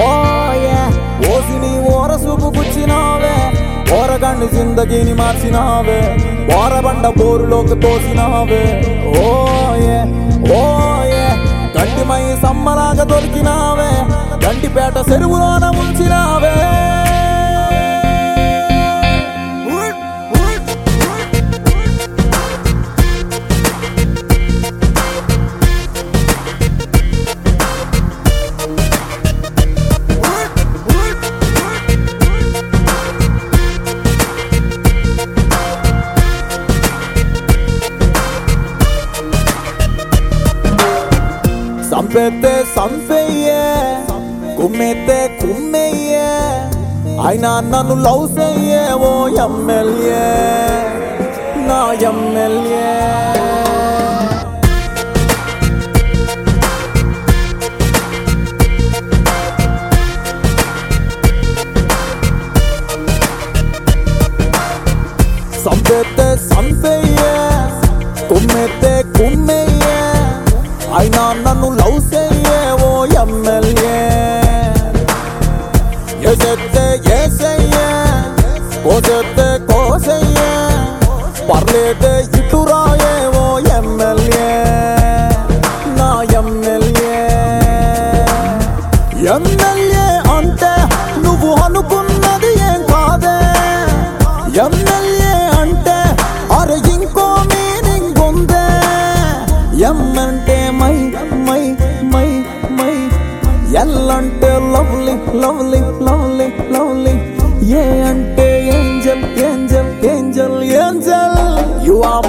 ఓయే ఓసిని ఓర సూపుకుచ్చినావే ఓరగండి జిందగీని మార్చినావే ఓరబండ బోరులోకి తోసినావే. ఓయే ఓయే కంటిమై సమ్మలాగా దొరికినావే Gandipet చెరువులోన ఉంచినా Sampete, sampeye. Kumete, kumeye. Aina nanu lauseye O yammelye. Na yammelye. Sampete, sampeye. Kumete, kumeye. Aina ఎసెత్తే ఏసయ్యే కోసెత్తే కోసయ్యే పర్లేదే ఇటు రాయే ఓ MLA నా ఎమ్మెల్యే ఎమ్మెల్యే అంటే నువ్వు అనుకున్నది ఏం కాదే ఎమ్మెల్యే అంటే అరే ఇంకో మీనింగ్ ఉందే ఎం అంటే my my ఎల్లంటే lovely lovely lovely lovely. A అంటే angel angel angel angel. You are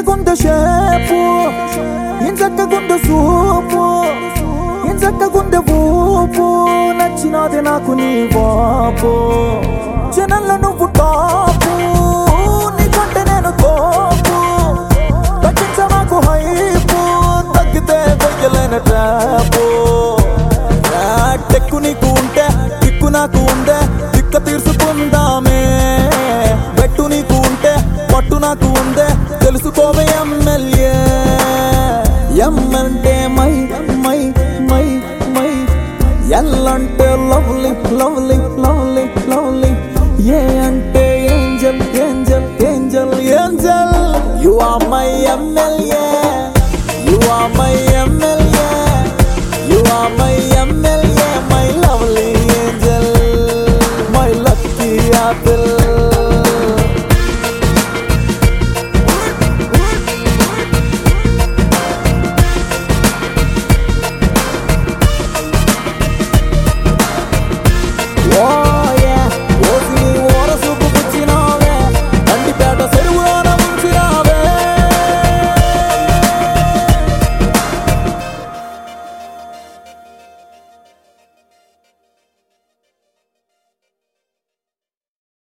ఎంచక్కగుండ shape ఎంచక్కగుండ సూపు ఎంచక్కగుండ ఊపు నచ్చినది నాకు నీ వాపు జనంలో ఏంజల్